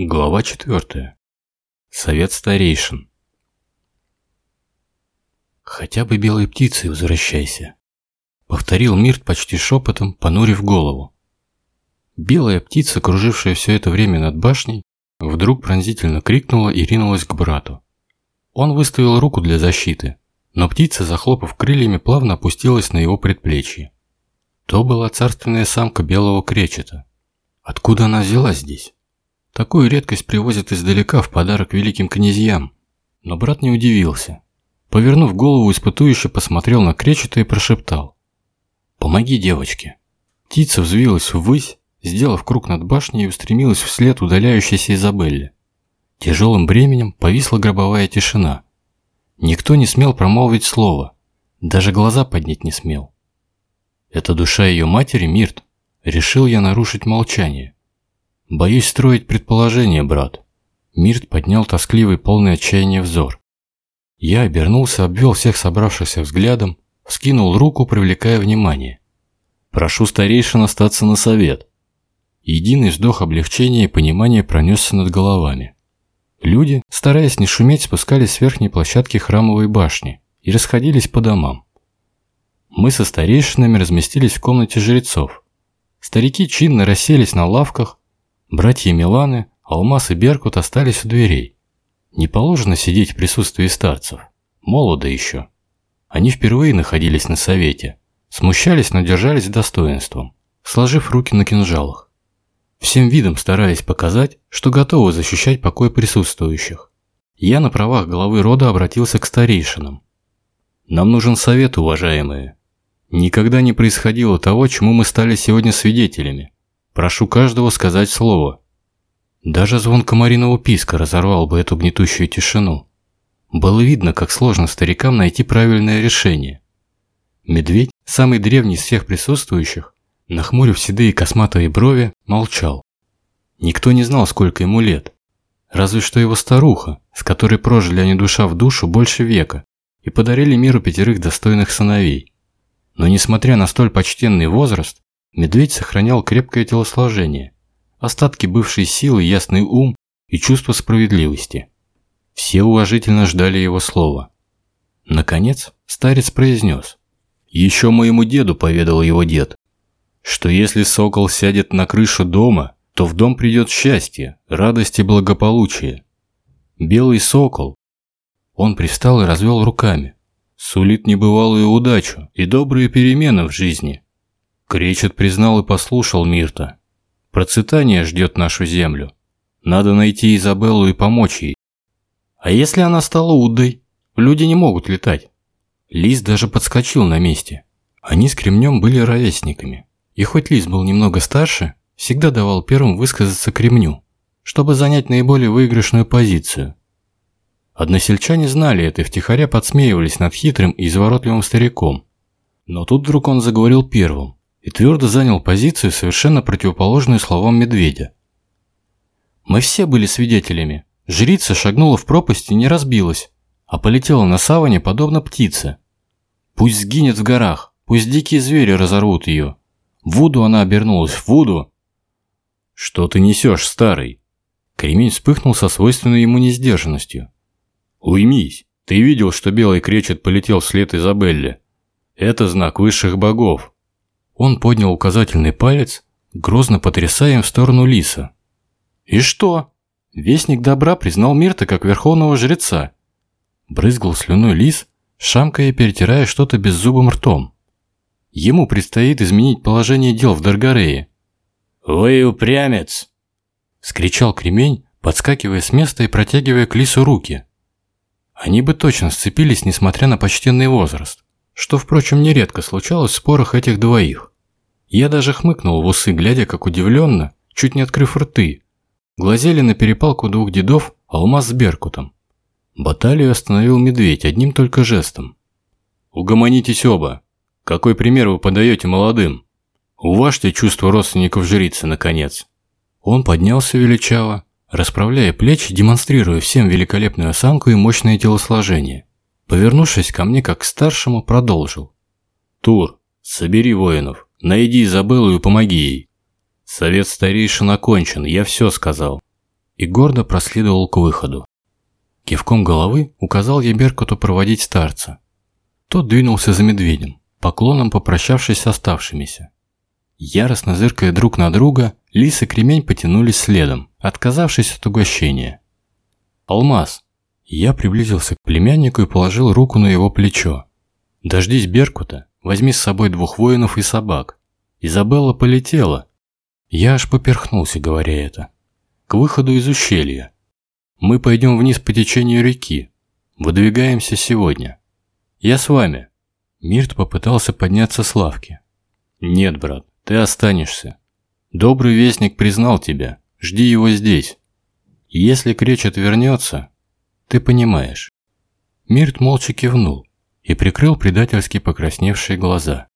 Глава 4. Совет старейшин. «Хотя бы белой птицей возвращайся», — повторил Мирт почти шепотом, понурив голову. Белая птица, кружившая все это время над башней, вдруг пронзительно крикнула и ринулась к брату. Он выставил руку для защиты, но птица, захлопав крыльями, плавно опустилась на его предплечье. То была царственная самка белого кречета. Откуда она взялась здесь? Такую редкость привозят издалека в подарок великим князьям. Но брат не удивился. Повернув голову, испытующе посмотрел на кречета и прошептал. «Помоги девочке». Птица взвилась ввысь, сделав круг над башней и устремилась вслед удаляющейся Изабелле. Тяжелым бременем повисла гробовая тишина. Никто не смел промолвить слово, даже глаза поднять не смел. Это душа ее матери, Мирт. Решил я нарушить молчание. Боюсь строить предположение, брат. Мирт поднял тоскливый, полный отчаяния взор. Я обернулся, обвел всех собравшихся взглядом, вскинул руку, привлекая внимание. Прошу старейшин остаться на совет. Единый вздох облегчения и понимания пронесся над головами. Люди, стараясь не шуметь, спускались с верхней площадки храмовой башни и расходились по домам. Мы со старейшинами разместились в комнате жрецов. Старики чинно расселись на лавках, Братья Миланы, Алмаз и Беркут остались у дверей. Не положено сидеть в присутствии старцев. Молодо еще. Они впервые находились на совете. Смущались, но держались достоинством, сложив руки на кинжалах. Всем видом старались показать, что готовы защищать покой присутствующих. Я на правах главы рода обратился к старейшинам. Нам нужен совет, уважаемые. Никогда не происходило того, чему мы стали сегодня свидетелями. Прошу каждого сказать слово. Даже звон комариного писка разорвал бы эту гнетущую тишину. Было видно, как сложно старикам найти правильное решение. Медведь, самый древний из всех присутствующих, нахмурив седые косматые брови, молчал. Никто не знал, сколько ему лет. Разве что его старуха, с которой прожили они душа в душу больше века и подарили миру пятерых достойных сыновей. Но несмотря на столь почтенный возраст, Медведь сохранял крепкое телосложение, остатки бывшей силы, ясный ум и чувство справедливости. Все уважительно ждали его слова. Наконец, старец произнес. «Еще моему деду поведал его дед, что если сокол сядет на крышу дома, то в дом придет счастье, радость и благополучие. Белый сокол...» Он пристал и развел руками. «Сулит небывалую удачу и добрые перемены в жизни». Кречет признал и послушал Мирта. Процветание ждет нашу землю. Надо найти Изабеллу и помочь ей. А если она стала Удой? Люди не могут летать. Лис даже подскочил на месте. Они с Кремнем были ровесниками. И хоть Лис был немного старше, всегда давал первым высказаться Кремню, чтобы занять наиболее выигрышную позицию. Односельчане знали это и втихаря подсмеивались над хитрым и изворотливым стариком. Но тут вдруг он заговорил первым и твердо занял позицию, совершенно противоположную словам медведя. Мы все были свидетелями. Жрица шагнула в пропасть и не разбилась, а полетела на саване, подобно птице. Пусть сгинет в горах, пусть дикие звери разорвут ее. Вуду она обернулась, в Вуду. Что ты несешь, старый? Кремень вспыхнул со свойственной ему несдержанностью. Уймись, ты видел, что белый кречет полетел вслед Изабелле. Это знак высших богов. Он поднял указательный палец, грозно потрясая им в сторону лиса. «И что?» Вестник добра признал Мирта как верховного жреца. Брызгал слюной лис, шамкая и перетирая что-то беззубым ртом. Ему предстоит изменить положение дел в Даргарее. «Вы упрямец!» – скричал кремень, подскакивая с места и протягивая к лису руки. Они бы точно сцепились, несмотря на почтенный возраст, что, впрочем, нередко случалось в спорах этих двоих. Я даже хмыкнул в усы, глядя, как удивленно, чуть не открыв рты, глазели на перепалку двух дедов алмаз с беркутом. Баталию остановил медведь одним только жестом. «Угомонитесь оба! Какой пример вы подаете молодым? Уважьте чувство родственников жрицы, наконец!» Он поднялся величаво, расправляя плечи, демонстрируя всем великолепную осанку и мощное телосложение. Повернувшись ко мне как к старшему, продолжил. «Тур, собери воинов. Найди Изабеллу и помоги ей. Совет старейшин окончен, я все сказал. и гордо проследовал к выходу. Кивком головы указал я Беркуту проводить старца. Тот двинулся за медведем, поклоном попрощавшись с оставшимися. Яростно зыркая друг на друга, лис и кремень потянулись следом, отказавшись от угощения. «Алмаз!» Я приблизился к племяннику и положил руку на его плечо. «Дождись Беркута, возьми с собой двух воинов и собак. Изабелла полетела». Я аж поперхнулся, говоря это. «К выходу из ущелья. Мы пойдем вниз по течению реки. Выдвигаемся сегодня. Я с вами». Мирт попытался подняться с лавки. «Нет, брат, ты останешься. Добрый вестник признал тебя. Жди его здесь. Если Кречет вернется, ты понимаешь». Мирт молча кивнул и прикрыл предательски покрасневшие глаза.